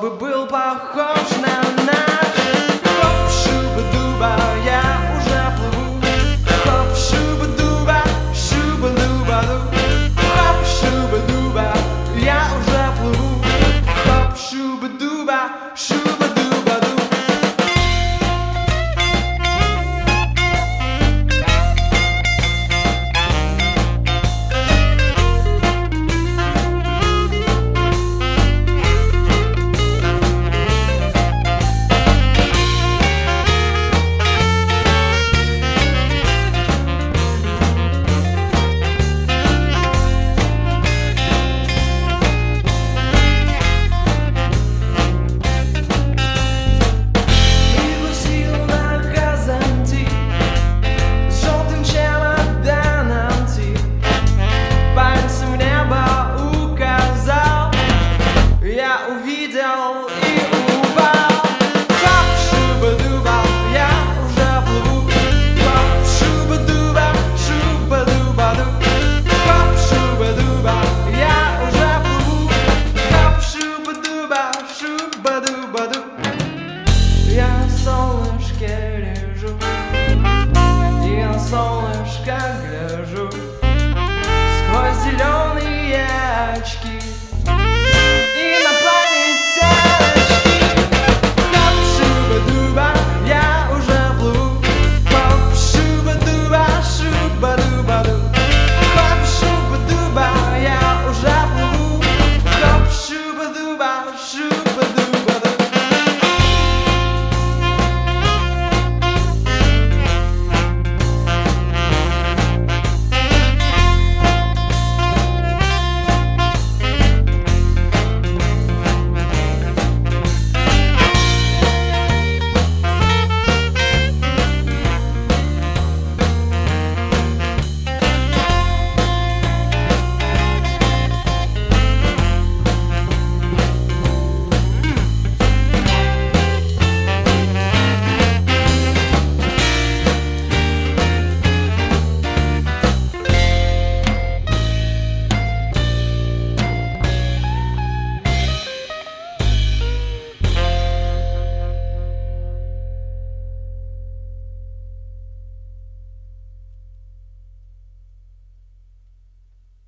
чтобы был похож на наш. Хоп, шуба, дуба, я уже плыву. Хоп, шуба, дуба, шуба, дуба, ду. Хоп, шуба, дуба, я уже плыву. Хоп, шуба, дуба, шуба. o vídeo.